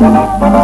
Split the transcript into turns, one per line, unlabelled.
no, no.